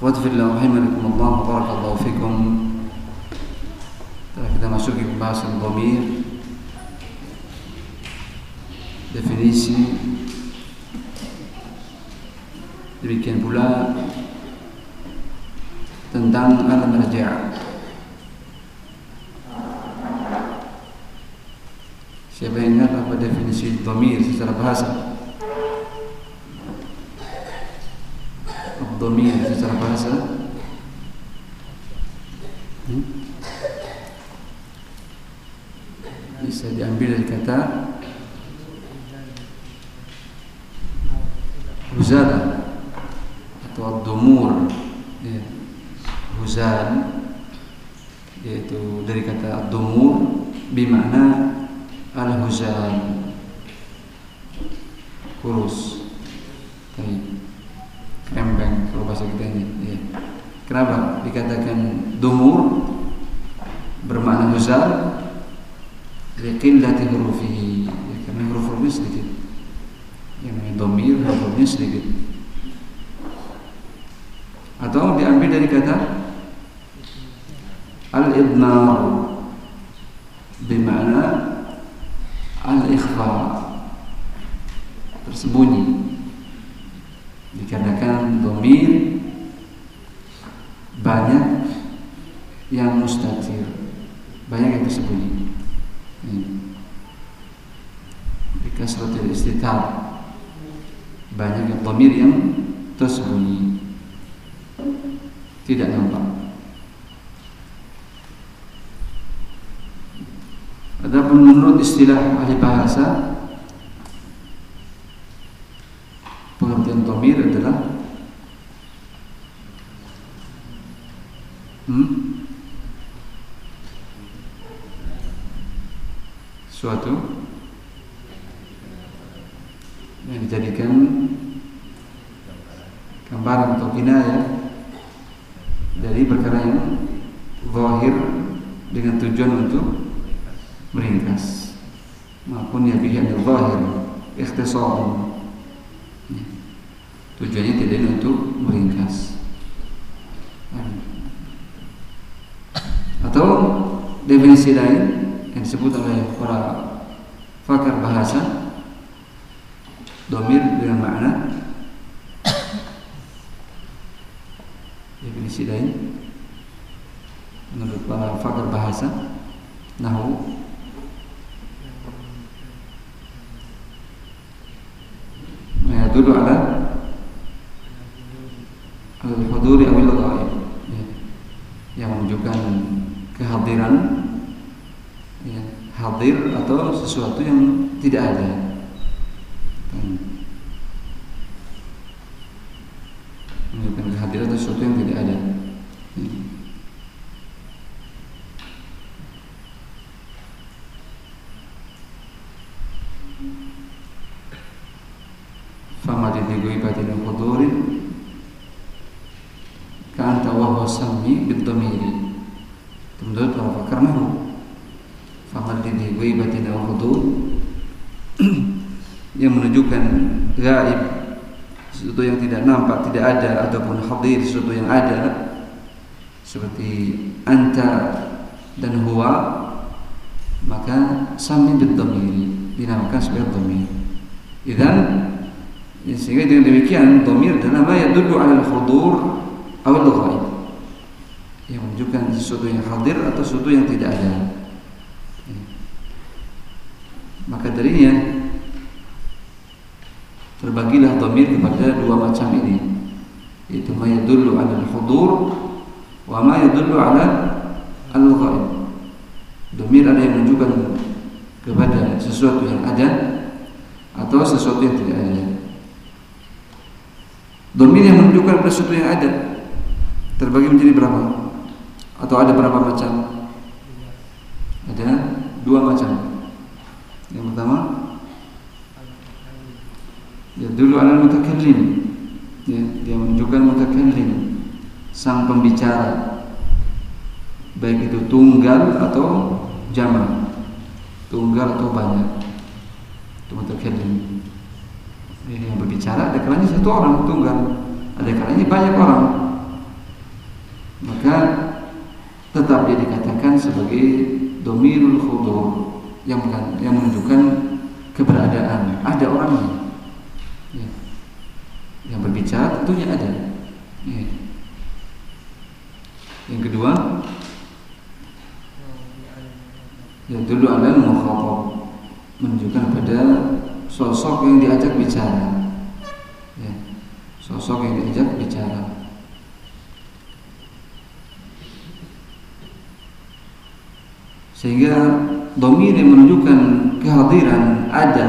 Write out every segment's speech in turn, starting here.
Akhwat fillah rahimakumullah barakallahu fikum. Telah kita masuk ke pembahasan dhamir. Definisi Demikian pula tentang al-marja'. Siapa yang ingat apa definisi dhamir secara bahasa? Dhamir secara bahasa hmm? bisa diambil dari kata huzala atau dumur ya. huzal yaitu dari kata dumur bimana al-huzal kurus Baik Rembeng kalau bahasa kita ini ya. Kenapa? Dikatakan dumur bermakna huzal liqillati hurufihi. Ya, karena huruf-hurufnya sedikit. Yang namanya domir hurufnya sedikit. Atau diambil dari kata al-idnar bermakna al-ikhfa tersembunyi dikarenakan domir banyak yang mustatir banyak yang tersembunyi. Di kasratil istitar banyak yang domir yang tersembunyi. Tidak nampak. Adapun menurut istilah ahli bahasa pengertian domir adalah hmm, suatu yang dijadikan gambaran atau kinayah dari perkara yang zahir dengan tujuan untuk meringkas. Maupun ya bihan zahir ikhtisar Tujuannya tidak untuk meringkas. Atau definisi lain yang disebut oleh para pakar bahasa domir dengan makna. Definisi lain menurut para pakar bahasa nahu. Dulu ala. Al-huduri awil ya. yang menunjukkan kehadiran. Ya, hadir atau sesuatu yang tidak ada. Menunjukkan kehadiran atau sesuatu yang tidak ada. Ya. Menunjukkan gaib sesuatu yang tidak nampak tidak ada ataupun hadir sesuatu yang ada seperti anta dan huwa maka sami bid-dhamiri dinamakan sebagai dhamir idan Ya, sehingga dengan demikian domir adalah ma yadullu ala al-hudur atau al-ghaib. Yang menunjukkan sesuatu yang hadir atau sesuatu yang tidak ada. Maka darinya terbagilah domir kepada dua macam ini, yaitu ma yadullu ala al-hudur wa ma yadullu ala al-ghaib. Domir ada yang menunjukkan kepada sesuatu yang ada atau sesuatu yang tidak ada. Domir yang menunjukkan pada sesuatu yang ada terbagi menjadi berapa? Atau ada berapa macam? Ada dua macam. Yang pertama, ya dulu ala mutakallim. Ya, dia menunjukkan mutakallim, sang pembicara. Baik itu tunggal atau jamak. Tunggal atau banyak. Itu mutakallim. Ini yang berbicara ada kalanya satu orang tunggal, ada kalanya banyak orang. Maka tetap dia dikatakan sebagai domirul khudur yang yang menunjukkan keberadaan ada orangnya ya. yang berbicara tentunya ada ya. yang kedua yang dulu adalah mukhatab menunjukkan pada sosok yang diajak bicara ya. sosok yang diajak bicara sehingga domir yang menunjukkan kehadiran ada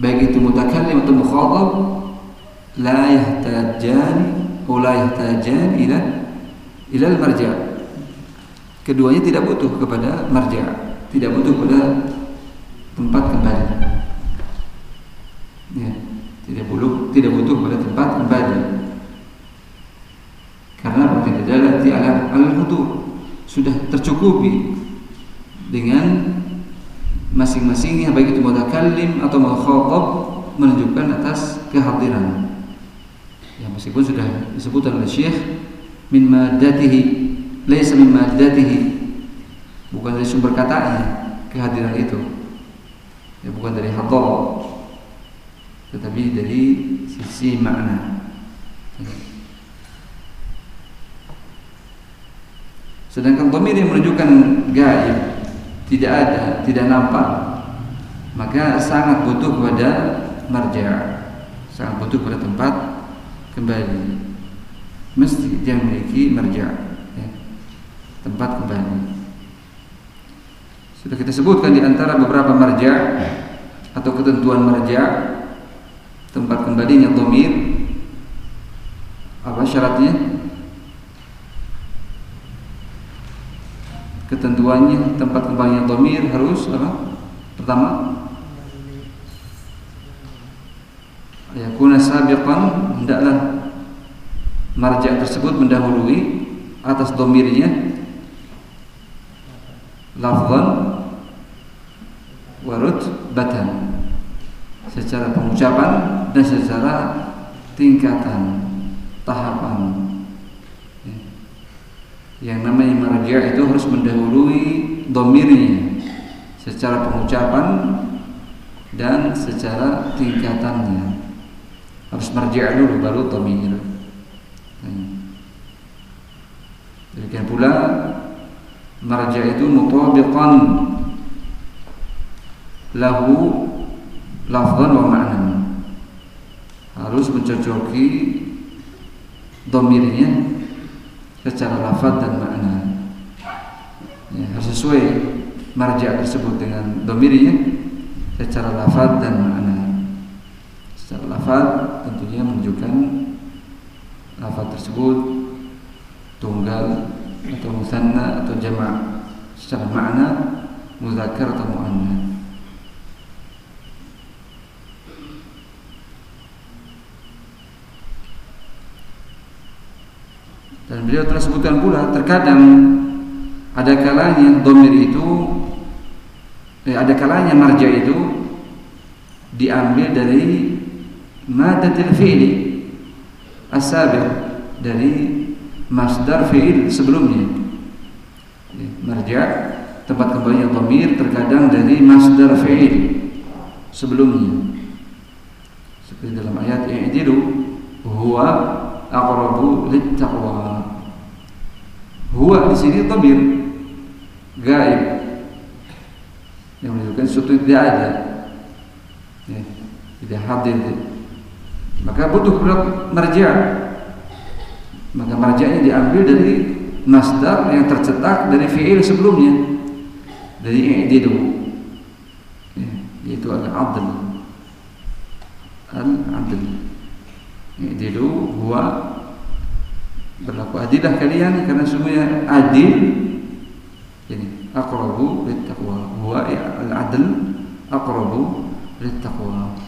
baik itu mutakallim atau mukhatab la yahtajan la yahtajan ila ila marja. Keduanya tidak butuh kepada marja tidak butuh kepada tempat kembali. Ya tidak butuh tidak butuh kepada tempat kembali. Karena tidak ada di alam al-hudur sudah tercukupi dengan masing-masingnya baik itu mutakallim atau mukhatab menunjukkan atas kehadiran. Meskipun sudah disebutkan oleh Syekh min maddatihi laisa min maddatihi bukan dari sumber katanya kehadiran itu. Ya bukan dari hadar tetapi dari sisi makna. Sedangkan domir yang menunjukkan gaib tidak ada, tidak nampak, maka sangat butuh kepada marja, sangat butuh pada tempat kembali. Mesti dia memiliki marja, ya, tempat kembali. Sudah kita sebutkan di antara beberapa marja atau ketentuan marja tempat kembalinya domir apa syaratnya ketentuannya tempat kembalinya domir harus apa? Pertama kuna sabiqan hendaklah marja tersebut mendahului atas domirnya. Lafzan warut batan secara pengucapan dan secara tingkatan tahapan. Yang namanya marja itu harus mendahului domirnya secara pengucapan dan secara tingkatannya harus marja dulu baru domir demikian pula marja itu mutabiqan lahu lafzan wa ma'nan harus mencocoki domirnya secara lafaz dan makna. Ya, harus sesuai marja tersebut dengan domirnya secara lafaz dan makna. Secara lafaz tentunya menunjukkan lafaz tersebut tunggal atau musanna atau jama' secara makna muzakkar atau muannas. Dan beliau telah sebutkan pula terkadang ada kalanya domir itu eh, ada kalanya marja itu diambil dari madatil fi'li asabi dari masdar fi'il sebelumnya. Ya, marja tempat kembalinya domir terkadang dari masdar fi'il sebelumnya. Seperti dalam ayat i'dilu huwa aqrabu littaqwa Huwa di sini tabir gaib yang menunjukkan sesuatu yang tidak ada, ya, tidak hadir. Maka butuh marja. Maka marjanya diambil dari masdar yang tercetak dari fiil sebelumnya. Dari i'didu. Ya, yaitu al-adl. Al-adl. I'dilu huwa berlaku adilah kalian karena semuanya adil. Ini aqrabu littaqwa. Huwa al-adl aqrabu littaqwa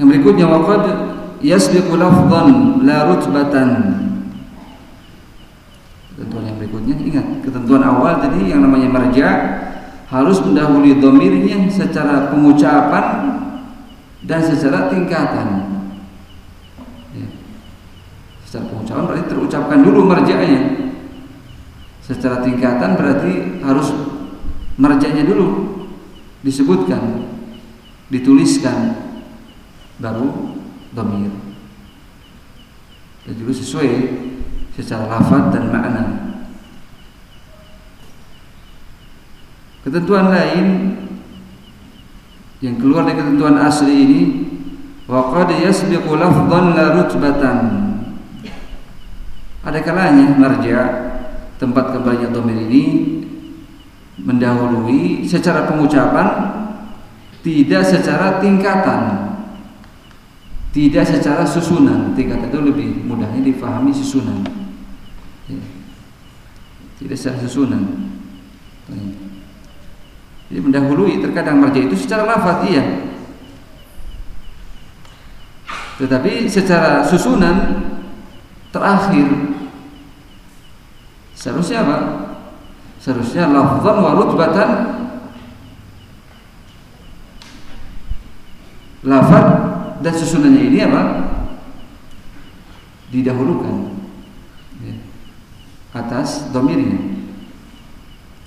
Yang berikutnya waqad yasbiqu lafdhan la rutbatan. Ketentuan yang berikutnya ingat ketentuan awal tadi yang namanya marja harus mendahului domirnya secara pengucapan dan secara tingkatan. Ya. Secara pengucapan berarti terucapkan dulu marjanya. Secara tingkatan berarti harus marjanya dulu disebutkan, dituliskan baru domir dan juga sesuai secara lafaz dan makna. Ketentuan lain yang keluar dari ketentuan asli ini wa qad yasbiqu lafdhan la rutbatan ada kalanya marja tempat kembalinya domir ini mendahului secara pengucapan tidak secara tingkatan tidak secara susunan. Tingkat itu lebih mudahnya difahami susunan. Ya. tidak secara susunan. Jadi mendahului terkadang marja itu secara lafaz iya. Tetapi secara susunan terakhir seharusnya apa? Seharusnya lafzan wa rutbatan. Lafaz dan susunannya ini apa? Didahulukan ya, atas domirnya.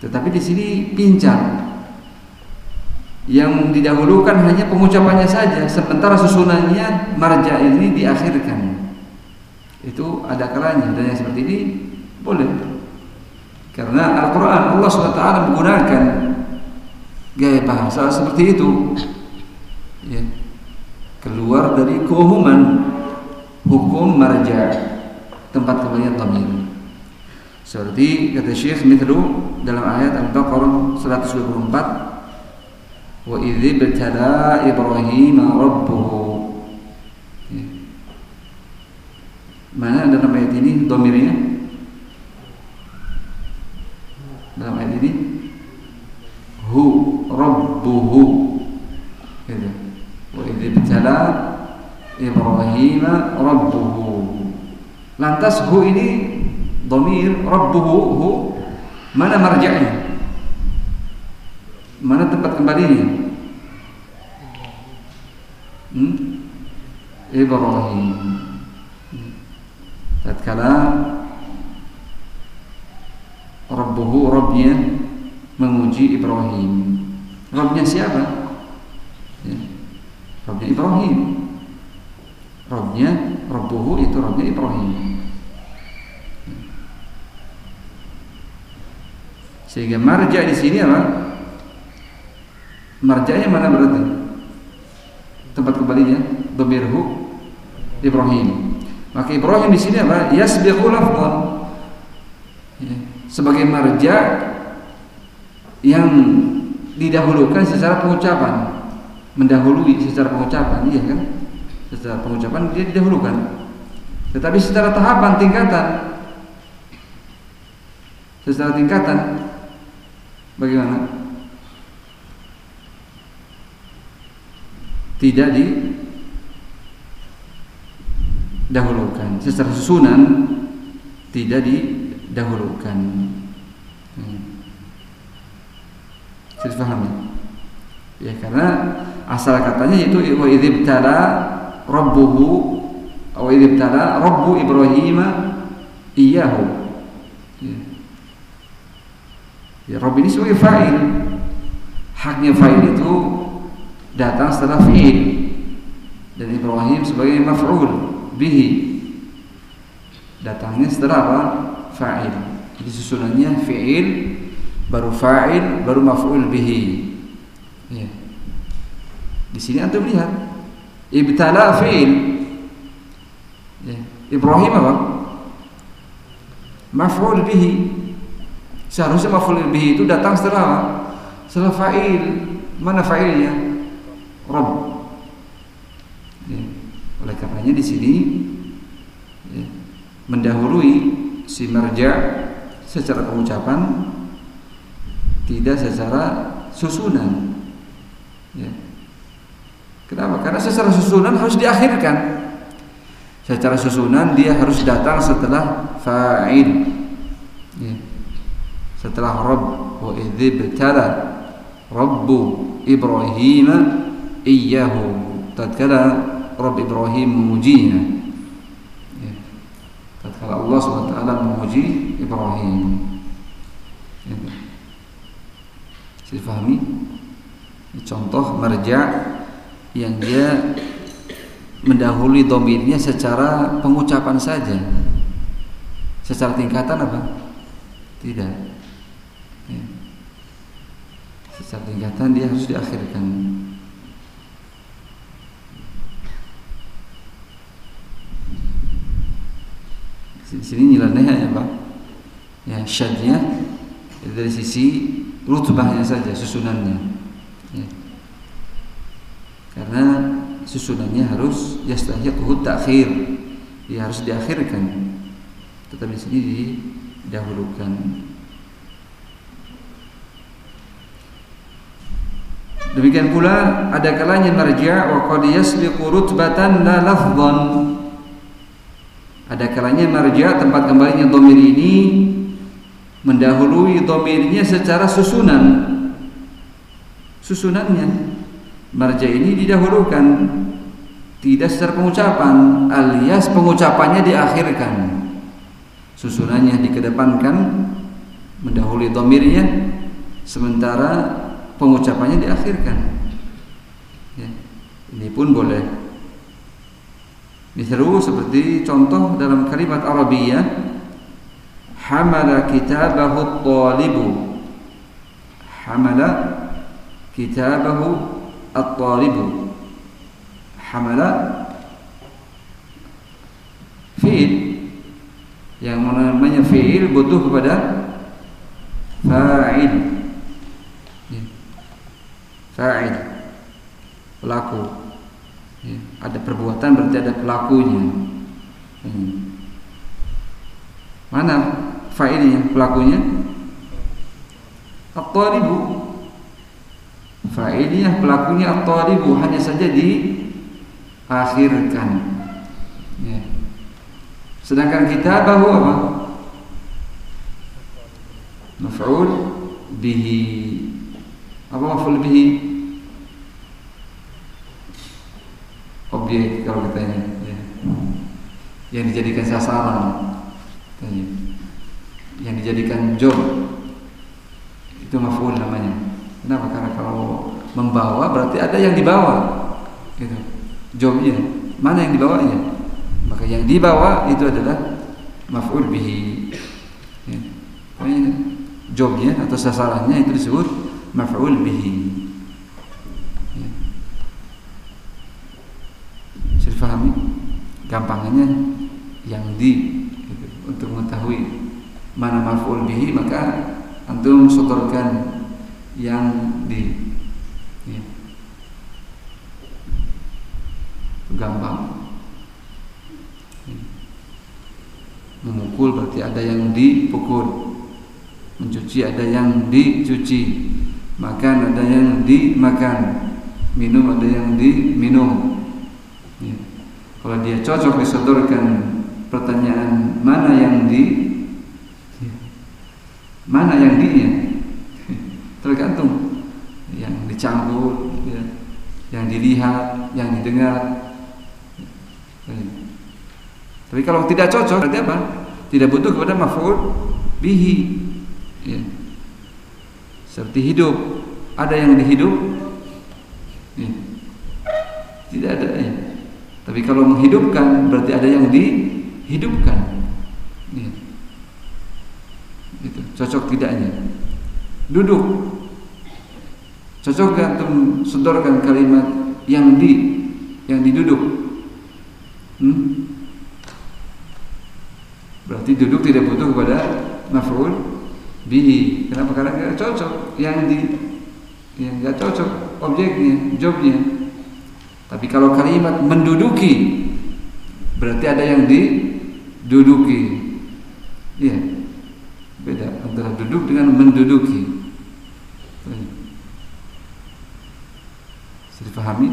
Tetapi di sini pincang. Yang didahulukan hanya pengucapannya saja, sementara susunannya marja ini diakhirkan. Itu ada kalanya dan yang seperti ini boleh. Karena Al-Quran Allah SWT menggunakan gaya bahasa seperti itu. Ya keluar dari keumuman hukum marja. Tempat kembali dhamir seperti kata Syekh Mithlu dalam ayat Al-Baqarah 124 wa idzi batala Ibrahim rabbuhu. Ya. mana dalam ayat ini dhamirnya dalam ayat ini hu rabbuhu gitu ibtala Ibrahim rabbuhu lantas hu ini domir rabbuhu hu mana marja'nya mana tempat kembalinya hmm? Ibrahim tatkala Rabbuhu Rabbnya menguji Ibrahim Rabbnya siapa? Ya. Robnya Ibrahim Robnya Robbuhu itu Robnya Ibrahim Sehingga marja di sini apa? Marjanya mana berarti? Tempat kembalinya Domirhu Ibrahim Maka Ibrahim di sini apa? Yasbiqu lafdhan ya. Sebagai marja Yang didahulukan secara pengucapan mendahului secara pengucapan, iya kan? Secara pengucapan dia didahulukan. Tetapi secara tahapan tingkatan secara tingkatan bagaimana? Tidak didahulukan secara susunan tidak didahulukan. Hmm. Paham ya? Ya karena asal katanya itu wa idzibtala rabbuhu wa idzibtala rabbu Ibrahim iyahu. Ya. ya Rabb ini sebagai fa'il. Haknya fa'il itu datang setelah fi'il dan Ibrahim sebagai maf'ul bihi datangnya setelah apa? fa'il. Jadi susunannya fi'il baru fa'il baru maf'ul bihi. Ya. Di sini antum lihat ibtala fi'il. Ya. Ibrahim apa? Maf'ul bihi. Seharusnya maf'ul bihi itu datang setelah setelah fa'il. Mana fa'ilnya? Rabb. Ya. Oleh karenanya di sini ya, mendahului si marja secara pengucapan tidak secara susunan. Ya. Kenapa? Karena secara susunan harus diakhirkan. Secara susunan dia harus datang setelah fa'il. Ya. Setelah Rabb wa idzibtala Rabbu Ibrahim iyyahu tatkala Rabb Ibrahim memujinya ya. tatkala Allah SWT memuji Ibrahim ya. Saya pahami contoh merja yang dia mendahului domirnya secara pengucapan saja. Secara tingkatan apa? Tidak. Ya. secara tingkatan dia harus diakhirkan. Di sini nilainya ya Pak. Ya syadnya dari sisi rutbahnya saja susunannya ya. karena susunannya harus yastahiqhu takhir. Ya harus diakhirkan. Tetapi di sini Demikian pula ada kalanya marja' wa qad yasbiqu rutbatan la lafdhan. Ada kalanya marja tempat kembalinya domir ini mendahului domirnya secara susunan. Susunannya marja ini didahulukan tidak secara pengucapan alias pengucapannya diakhirkan. Susunannya dikedepankan mendahului domirnya sementara pengucapannya diakhirkan. Ya. Ini pun boleh Misalnya seperti contoh dalam kalimat Arabiyah Hamala kitabahu talibu Hamala kitabahu at-talibu Hamala fi'il yang namanya fi'il butuh kepada fa'il ya. fa'il pelaku. Ya, ada perbuatan berarti ada pelakunya. Hmm. mana fa'ilnya pelakunya? At-talibu fa'ilnya pelakunya at-talibu hanya saja diakhirkan ya. sedangkan kita bahwa apa? Maf'ul bihi. Apa maf'ul bihi? Objek kalau ini ya. yang dijadikan sasaran. Yang dijadikan job. Itu maf'ul namanya. Kenapa? Karena kalau membawa berarti ada yang dibawa. Gitu. Jobnya mana yang dibawanya maka yang dibawa itu adalah maf'ul bihi. Ya. jobnya atau sasarannya itu disebut maf'ul bihi. Difahami? Gampangannya yang di gitu. untuk mengetahui mana maf'ul bihi maka antum sotorkan yang di ya. gampang memukul berarti ada yang dipukul. Mencuci ada yang dicuci. Makan ada yang dimakan. Minum ada yang diminum. Ya. Kalau dia cocok disodorkan pertanyaan mana yang di mana yang di tergantung. Yang dicampur ya, yang dilihat yang didengar. Tapi kalau tidak cocok berarti apa tidak butuh kepada maf'ul bihi ya. seperti hidup ada yang dihidup ya. tidak ada ya. Tapi kalau menghidupkan berarti ada yang dihidupkan. Ya. Itu cocok tidaknya. Duduk. Cocok kan untuk sodorkan kalimat yang di yang diduduk. Hmm? Duduk tidak butuh kepada maf'ul bihi. Kenapa? Karena nggak cocok yang di yang nggak cocok objeknya, jobnya. Tapi kalau kalimat menduduki berarti ada yang diduduki. Iya. Beda antara duduk dengan menduduki. Bisa dipahami?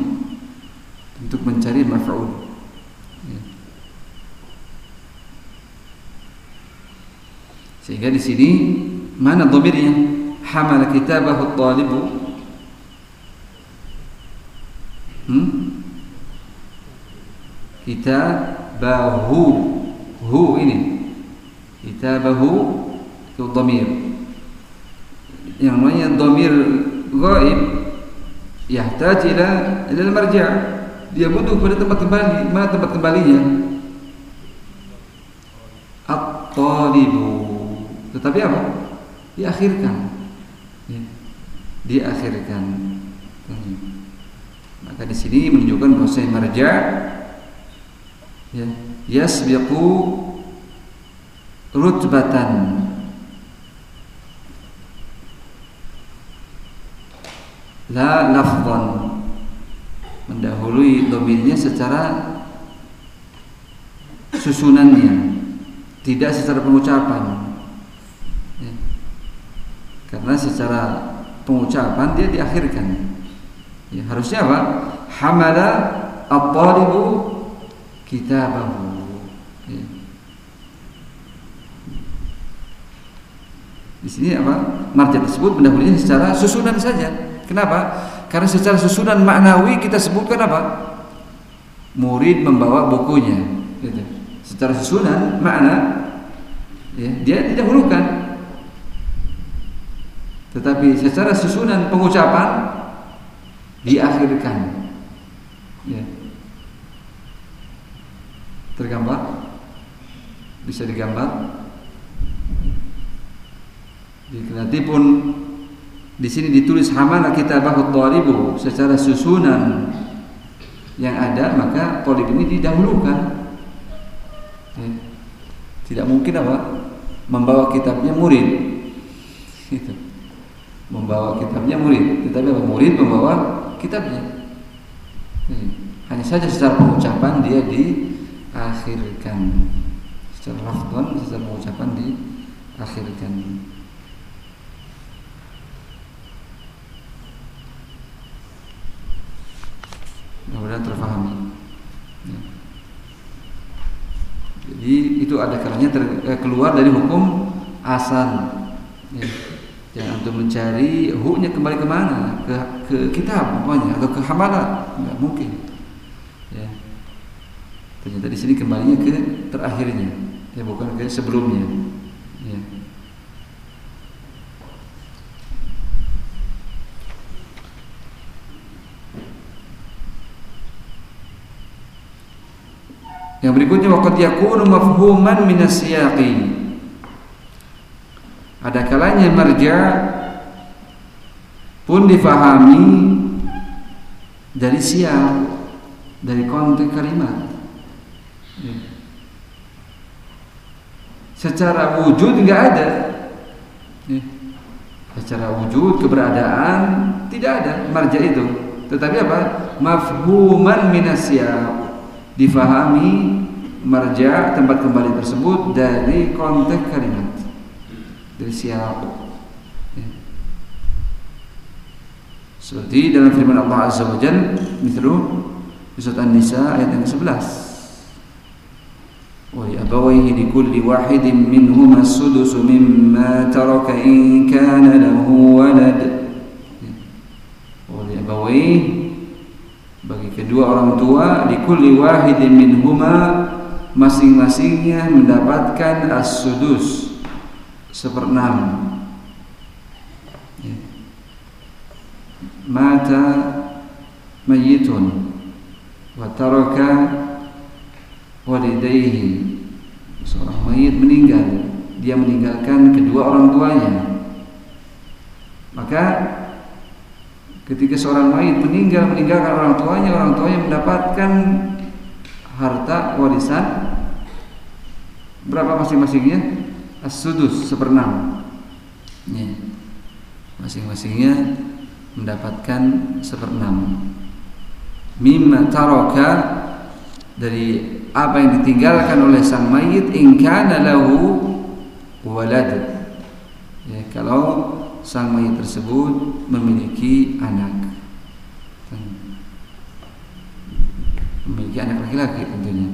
Untuk mencari maf'ul. Ya. Sehingga di sini mana dhamirnya? Hamala kitabahu talibu. Hmm? Kitabahu. Hu ini. Kitabahu Itu dhamir Yang namanya dhamir Gaib Yahtaj ila Ila marja' Dia butuh pada tempat kembali. Mana tempat kembalinya At-talibu tetapi apa? Diakhirkan. Ya. Diakhirkan. Maka di sini menunjukkan bahwa marja ya, yasbiqu rutbatan la lafdhan mendahului dominnya secara susunannya tidak secara pengucapan karena secara pengucapan dia diakhirkan. Ya, harusnya apa? Hamala at-talibu kitabahu. Ya. Di sini apa? Marja tersebut mendahulunya secara susunan saja. Kenapa? Karena secara susunan maknawi kita sebutkan apa? Murid membawa bukunya. Gitu. Secara susunan makna ya, dia didahulukan tetapi secara susunan pengucapan diakhirkan. Ya. Tergambar? Bisa digambar? Nanti pun di sini ditulis hamala bahut talibu secara susunan yang ada maka talib ini didahulukan. Ya. Tidak mungkin apa? Membawa kitabnya murid. Gitu membawa kitabnya murid, tetapi murid membawa kitabnya. Hanya saja secara pengucapan dia diakhirkan. Secara lafzan, secara pengucapan diakhirkan. Mudah-mudahan terfahami. Ya. Jadi itu ada kalanya eh, keluar dari hukum asal. Ya untuk mencari huknya kembali ke mana? Ke ke kitab umpamanya atau ke hamalah nggak mungkin. Ya. Ternyata di sini kembalinya ke terakhirnya. Ya bukan ke sebelumnya. Ya. Yang berikutnya waqad yakunu mafhuman min as-siyaqi ada kalanya marja pun difahami dari siap dari konteks kalimat. Ya. Secara wujud nggak ada. Ya. Secara wujud keberadaan tidak ada marja itu. Tetapi apa? Mafhuman minasya difahami marja tempat kembali tersebut dari konteks kalimat dari siapa ya. Seperti dalam firman Allah Azza wa Jal Mithlu Surat An-Nisa ayat yang ke-11 Wa abawaihi li kulli wahidin minhuma sudusu mimma taraka in kana lahu walad. Wa abawaihi bagi kedua orang tua di kulli wahidin minhuma masing-masingnya mendapatkan as-sudus seperenam mata mayitun wa taraka walidayhi seorang mayit meninggal. Dia meninggalkan kedua orang tuanya. Maka ketika seorang mayit meninggal meninggalkan orang tuanya orang tuanya mendapatkan harta warisan. Berapa masing-masingnya? As-sudus seperenam ya. masing-masingnya mendapatkan seperenam mimma taraka dari apa yang ditinggalkan oleh sang mayit in kana lahu walad. Ya kalau sang mayit tersebut memiliki anak. Memiliki anak laki-laki tentunya.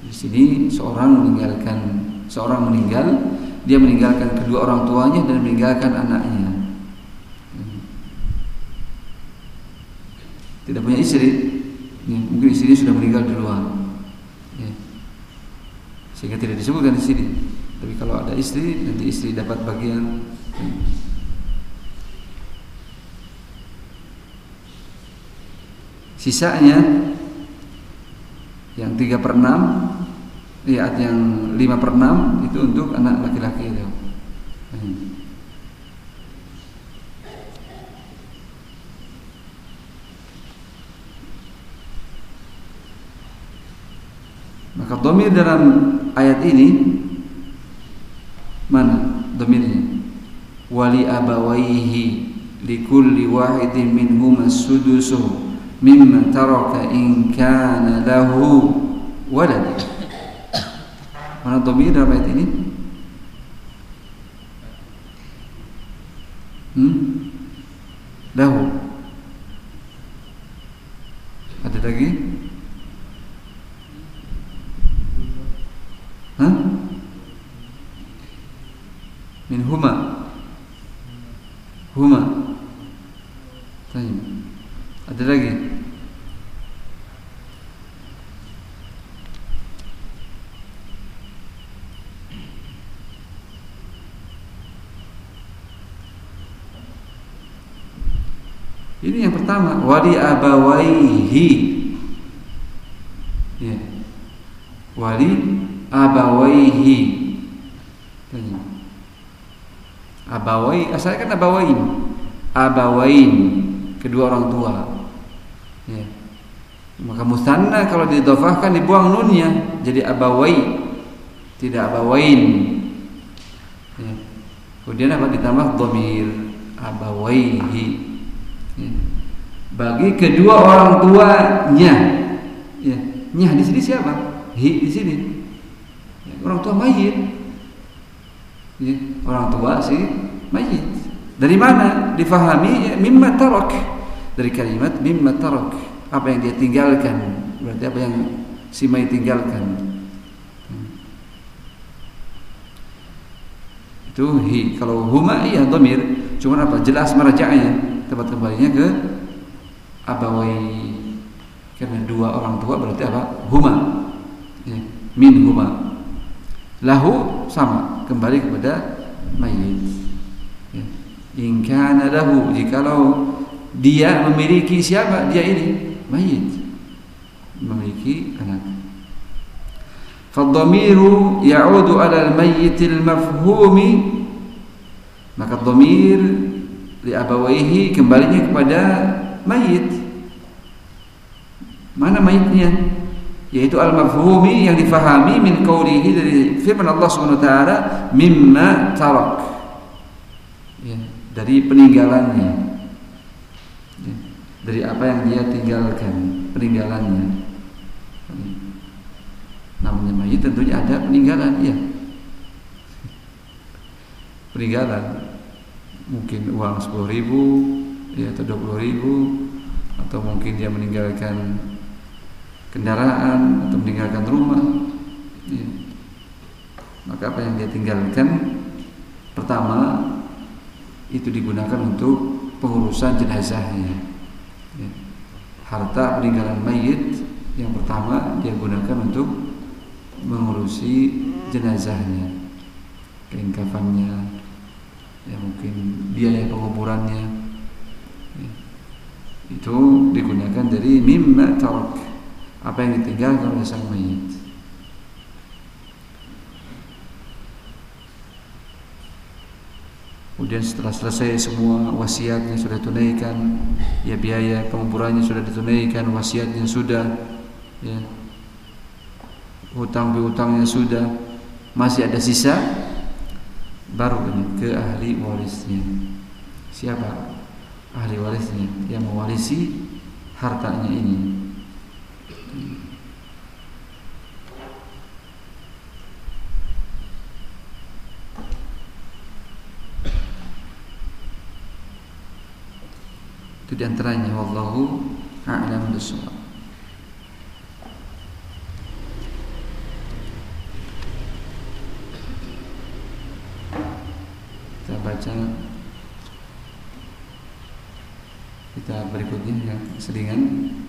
Di sini seorang meninggalkan seorang meninggal dia meninggalkan kedua orang tuanya dan meninggalkan anaknya. Tidak punya istri. Ya, mungkin istrinya sudah meninggal duluan. Ya. sehingga tidak disebutkan di sini. Tapi kalau ada istri nanti istri dapat bagian. Sisanya yang tiga per enam ya yang lima per enam itu untuk anak laki-laki itu hmm. Maka domir dalam ayat ini mana domirnya? Wali abawaihi likulli wahidin minhum as-sudusu mimma taraka in kana lahu walad. Mana domir dalam ayat ini? Hmm? Lahu. Ada lagi? Hah? Min huma Huma Tanya Ada lagi Ini yang pertama Wali abawaihi. Ya. Wali abawaihi. Abawai asalnya kan abawain. Abawain kedua orang tua. Ya. maka musanna kalau didofahkan dibuang nunnya jadi abawai. Tidak abawain. Ya. kemudian apa? Ditambah domir. Abawaihi. Bagi kedua orang tuanya. Ya nyah di sini siapa? Hi di sini. Orang tua mayit. Ya, orang tua si mayit. Dari mana? Difahami ya, mimma tarak dari kalimat mimma tarak apa yang dia tinggalkan? Berarti apa yang si mayit tinggalkan? Itu hi. Kalau huma iya domir cuma apa? Jelas merajaknya tempat kembalinya ke abawai. Karena dua orang tua berarti apa? Huma. Ya, min huma. Lahu sama kembali kepada mayit. Ya. in kana lahu jikalau dia memiliki siapa? Dia ini mayit. Memiliki anak. Fadhamiru ya'udu 'ala al-mayyit al-mafhumi maka dhamir li abawaihi kembalinya kepada mayit. Mana mayitnya? Yaitu al-mafhumi yang difahami min qaulihi dari firman Allah Subhanahu wa taala mimma tarak. Ya, dari peninggalannya. Ya, dari apa yang dia tinggalkan peninggalannya. Namanya mayit tentunya ada peninggalan ya. Peninggalan mungkin uang sepuluh ribu ya atau dua puluh ribu atau mungkin dia meninggalkan kendaraan atau meninggalkan rumah ya. maka apa yang dia tinggalkan pertama itu digunakan untuk pengurusan jenazahnya ya. harta peninggalan mayit yang pertama dia gunakan untuk mengurusi jenazahnya kain ya mungkin biaya penguburannya ya. itu digunakan dari mimma tarak apa yang ditinggalkan oleh sang mayit. Kemudian setelah selesai semua wasiatnya sudah tunaikan, ya biaya penguburannya sudah ditunaikan, wasiatnya sudah, ya hutang piutangnya sudah, masih ada sisa baru ini ke ahli warisnya. Siapa? Ahli warisnya. Yang mewarisi hartanya ini. Itu di antaranya wallahu a'lam bishawab kita baca selingan